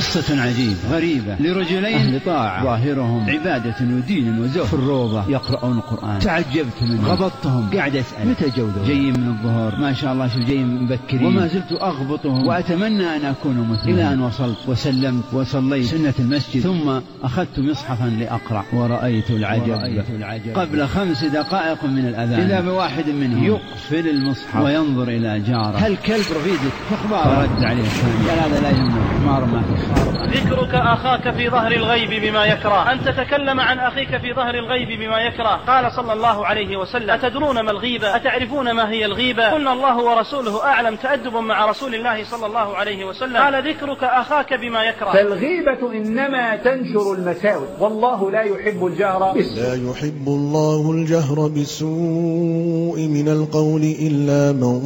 قصة عجيبة غريبة. لرجلين أهل طاعة. ظاهرهم. عبادة ودين وزهد في الروضة. يقرؤون القرآن. تعجبت منهم. غبطتهم قاعد أسأل. متى جودوا جايين من الظهر. ما شاء الله شوف جايين مبكرين. وما زلت أغبطهم. وأتمنى أن أكون مثلهم إلى أن وصلت. وسلمت وصليت سنة المسجد. ثم أخذت مصحفا لأقرأ. ورأيت العجب, ورأيت العجب. قبل خمس دقائق من الأذان. إذا بواحد منهم. يقفل المصحف. وينظر إلى جاره. هل كلب رفيدك؟ فأخباره فرد عليه الثاني قال هذا لا يهمك. حمار ما في ذكرك أخاك في ظهر الغيب بما يكره. أن تتكلم عن أخيك في ظهر الغيب بما يكره. قال صلى الله عليه وسلم أتدرون ما الغيبة؟ أتعرفون ما هي الغيبة؟ قلنا الله ورسوله أعلم تأدبا مع رسول الله صلى الله عليه وسلم. قال ذكرك أخاك بما يكره. فالغيبة إنما تنشر المساوئ. والله لا يحب الجهر لا يحب الله الجهر بالسوء من القول إلا من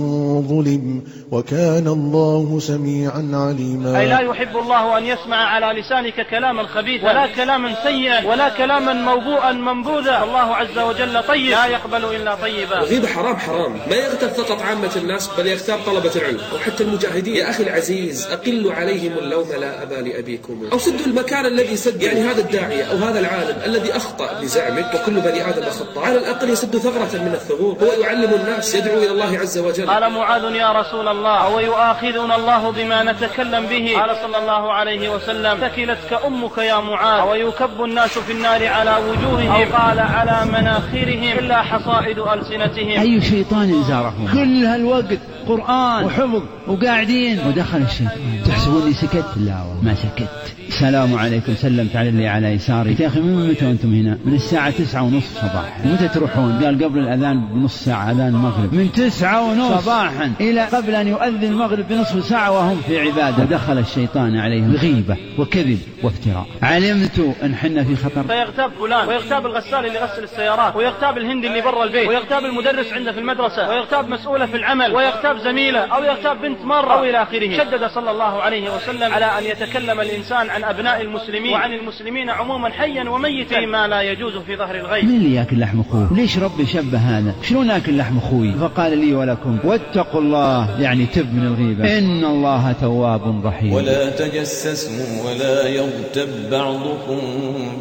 ظلم وكان الله سميعا عليما. أي لا يحب الله أن يسمع على لسانك كلاما خبيثا. ولا كلاما سيئا. ولا كلاما موبوءا منبوذا. الله عز وجل طيب. لا يقبل إلا طيبا. الغيبة حرام حرام. ما يغتاب فقط عامة الناس بل يغتاب طلبة العلم. أو حتى المجاهدين. يا أخي العزيز أقلوا عليهم اللوم لا أبا لأبيكم. أو سدوا المكان الذي سد يعني هذا الداعية أو هذا العالم الذي أخطأ بزعمك. وكل بني آدم خطأ. على الأقل يسد ثغرة من الثغور. هو يعلم الناس يدعو إلى الله عز وجل. قال معاذ يا رسول الله. أو يؤاخذنا الله بما نتكلم به. قال صلى الله عليه وسلم ثكلتك أمك يا معاذ ويكب الناس في النار على وجوههم أو قال على مناخرهم إلا حصائد ألسنتهم. أي شيطان زارهم كل هالوقت قرآن وحفظ. وقاعدين. ودخل الشيطان. تحسبوني سكت؟ لا والله. ما سكت. السلام عليكم. سلمت على اللي على يساري. يا أخي من متى أنتم هنا؟ من الساعة تسعة ونصف صباحا. متى تروحون؟ قال قبل الأذان بنص ساعة أذان المغرب. من تسعة ونصف صباحا. إلى قبل أن يؤذن المغرب بنصف ساعة وهم في عبادة. دخل الشيطان عليهم غيبة وكذب وافتراء. علمت أن حنا في خطر؟ فيغتاب فلان ويغتاب الغسال اللي يغسل السيارات ويغتاب الهندي اللي برا البيت ويغتاب المدرس عنده في المدرسة ويغتاب مسؤولة في العمل ويغتاب زميلة أو يغتاب بنت مرة أو إلى آخره. شدد صلى الله عليه وسلم على أن يتكلم الإنسان عن أبناء المسلمين وعن المسلمين عموما حيا وميتا فيما لا يجوز في ظهر الغيب من اللي ياكل لحم اخوه؟ ليش ربي شبه هذا؟ شلون اكل لحم أخوي؟ فقال لي ولكم واتقوا الله يعني تب من الغيبة إن الله تواب رحيم ولا تجسسوا ولا يغتب بعضكم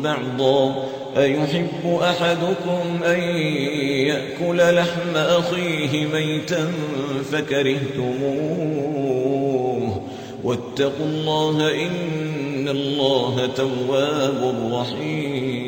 بعضا أيحب أحدكم أن يأكل لحم أخيه ميتا فكرهتموه واتقوا الله إن الله تواب رحيم.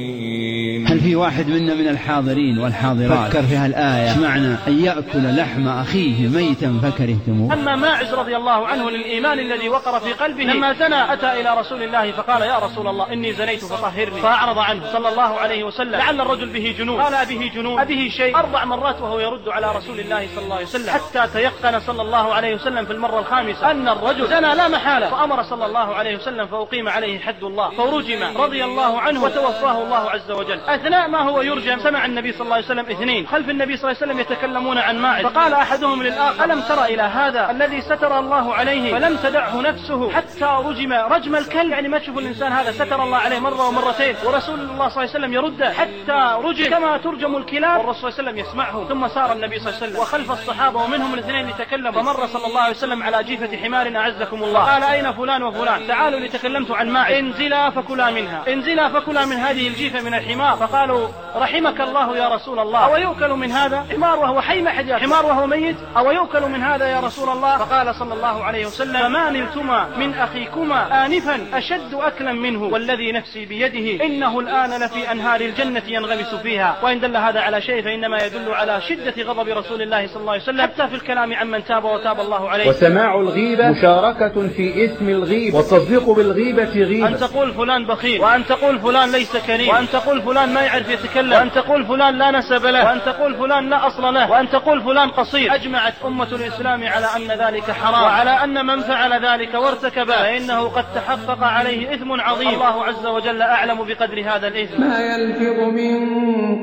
في واحد منا من الحاضرين والحاضرات. فكر في هالآية. إيش معنى أن يأكل لحم أخيه ميتا فكرهتموه. أما ماعز رضي الله عنه للإيمان الذي وقر في قلبه لما زنى أتى إلى رسول الله فقال يا رسول الله إني زنيت فطهرني. فأعرض عنه صلى الله عليه وسلم. لعل الرجل به جنون. قال أبه جنون. أبه شيء. أربع مرات وهو يرد على رسول الله صلى الله عليه وسلم. حتى تيقن صلى الله عليه وسلم في المرة الخامسة أن الرجل زنى لا محالة. فأمر صلى الله عليه وسلم فأقيم عليه حد الله. فرجم رضي الله عنه وتوفاه الله عز وجل. أثناء ما هو يرجم سمع النبي صلى الله عليه وسلم اثنين. خلف النبي صلى الله عليه وسلم يتكلمون عن ماعز. فقال أحدهم للآخر ألم تر إلى هذا الذي ستر الله عليه؟ فلم تدعه نفسه حتى رجم رجم الكلب. يعني ما تشوف الإنسان هذا ستر الله عليه مرة ومرتين. ورسول الله صلى الله عليه وسلم يرده حتى رجم. كما ترجم الكلاب والرسول صلى الله عليه وسلم يسمعه ثم سار النبي صلى الله عليه وسلم وخلف الصحابة ومنهم الاثنين يتكلم. فمر صلى الله عليه وسلم على جيفة حمار أعزكم الله. قال أين فلان وفلان؟ تعالوا لتكلمت عن ماعز. انزلا فكلا منها. انزلا فكلا من هذه الجيفة من الحمار. فقالوا رحمك الله يا رسول الله. أو يؤكل من هذا؟ حمار وهو حي ما حد حمار وهو ميت؟ أو يؤكل من هذا يا رسول الله؟ فقال صلى الله عليه وسلم فما نلتما من أخيكما آنفا أشد أكلا منه. والذي نفسي بيده إنه الآن لفي أنهار الجنة ينغمس فيها. وإن دل هذا على شيء فإنما يدل على شدة غضب رسول الله صلى الله عليه وسلم حتى في الكلام عمن تاب وتاب الله عليه. وسماع الغيبة مشاركة في إثم الغيبة والتصديق بالغيبة غيبة. أن تقول فلان بخيل. وأن تقول فلان ليس كريم. وأن تقول فلان ما يعرف. يتكلم. وأن تقول فلان لا نسب له. وأن تقول فلان لا أصل له. وأن تقول فلان قصير. أجمعت أمة الإسلام على أن ذلك حرام. وعلى أن من فعل ذلك وارتكب. فإنه قد تحقق عليه إثم عظيم. الله عز وجل أعلم بقدر هذا الإثم. ما يلفظ من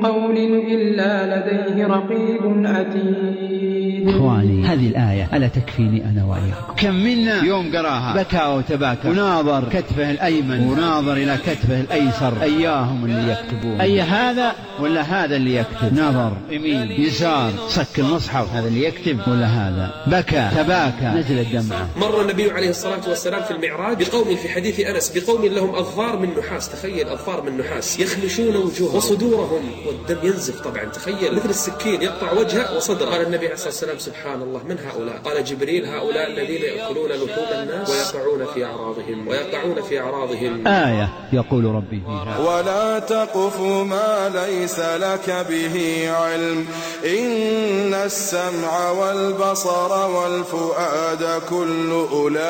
قول إلا لديه رقيب أتيد إخواني. هذه الآية. ألا تكفيني أنا وإياكم؟ كم منا يوم قراها. بكى وتباكى. وناظر كتفه الأيمن. وناظر إلى كتفه الأيسر. أياهم اللي يكتبون. أي هذا؟ ولا هذا اللي يكتب. نظر. يمين يسار. صك المصحف هذا اللي يكتب. ولا هذا؟ بكى. تباكى. نزلت دمعة مر النبي عليه الصلاة والسلام في المعراج بقوم في حديث أنس بقوم لهم أظفار من نحاس. تخيل أظفار من نحاس. يخمشون وجوههم. وصدورهم. والدم ينزف طبعا. تخيل. مثل السكين يقطع وجهه وصدره. قال النبي عليه الصلاة والسلام سبحان الله من هؤلاء؟ قال جبريل هؤلاء الذين يأكلون لحوم الناس ويقعون في أعراضهم ويقعون في أعراضهم. آية يقول ربي فيها. ولا تقف ما ليس لك به علم. إن السمع والبصر والفؤاد كل أولئك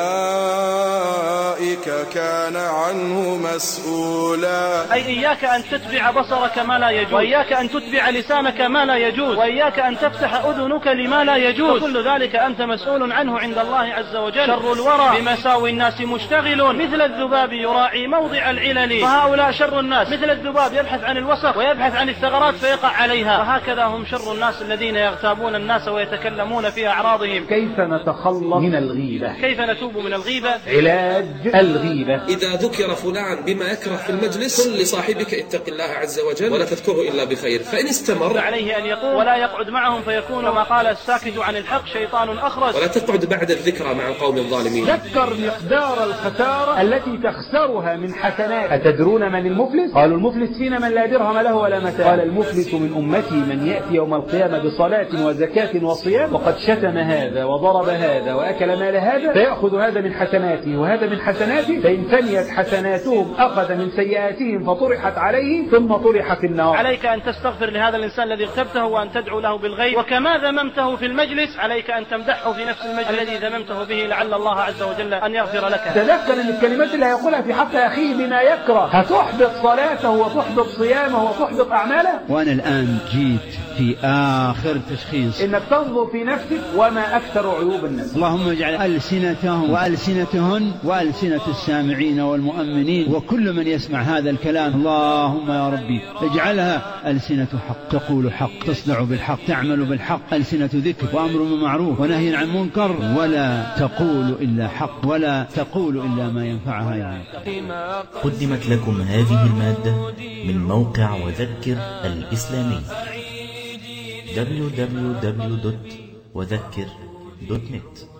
كان عنه مسؤولا. أي إياك أن تتبع بصرك ما لا يجوز وإياك أن تتبع لسانك ما لا يجوز وإياك أن تفتح أذنك لما لا يجوز. وكل ذلك أنت مسؤول عنه عند الله عز وجل. شر الورى. بمساوي الناس مشتغل. مثل الذباب يراعي موضع العلل. فهؤلاء شر الناس. مثل الذباب يبحث عن الوسخ ويبحث عن الثغرات فيقع عليها. وهكذا هم شر الناس الذين يغتابون الناس ويتكلمون في أعراضهم. كيف نتخلص من الغيبة؟ كيف نتوب من الغيبة؟ علاج الغيبة. إذا ذكر فلان بما يكره في المجلس قل لصاحبك اتق الله عز وجل. ولا تذكره إلا بخير. فإن استمر. عليه أن يقول. ولا يقعد معهم فيكون كما قال الساكت عن الحق شيطان أخرس ولا تقعد بعد الذكرى مع القوم الظالمين. ذكر مقدار الخسارة التي تخسرها من حسنات. أتدرون من المفلس؟ قالوا المفلس فينا من لا درهم له ولا متاع. قال المفلس من أمتي من يأتي يوم القيامة بصلاة وزكاة وصيام. وقد شتم هذا وضرب هذا وأكل مال هذا. فيأخذ هذا من حسناته وهذا من حسناته. فإن فنيت حسناتهم أخذ من سيئاتهم فطرحت عليه ثم طرح في النار. عليك أن تستغفر لهذا الإنسان الذي اغتبته وأن تدعو له بالغيب. وكما ذممته في المجلس عليك أن تمدحه في نفس المجلس الذي ذممته به لعل الله عز وجل أن يغفر لك. تذكر ان الكلمات اللي هيقولها في حق أخيه بما يكره. هتحبط صلاته وتحبط صيامه وتحبط أعماله؟ وأنا الآن جيت في آخر تشخيص. إنك تنظر في نفسك وما أكثر عيوب الناس. اللهم اجعل ألسنتهم وألسنتهن وألسنة السامعين والمؤمنين وكل من يسمع هذا الكلام. اللهم يا ربي اجعلها ألسنة حق تقول حق تصدع بالحق تعمل بالحق. ألسنة ذكر وأمر بمعروف ونهي عن منكر ولا تقول إلا حق ولا تقول إلا ما ينفعها يعني. قدمت لكم هذه المادة من موقع وذكر الإسلامي www.وذكر.net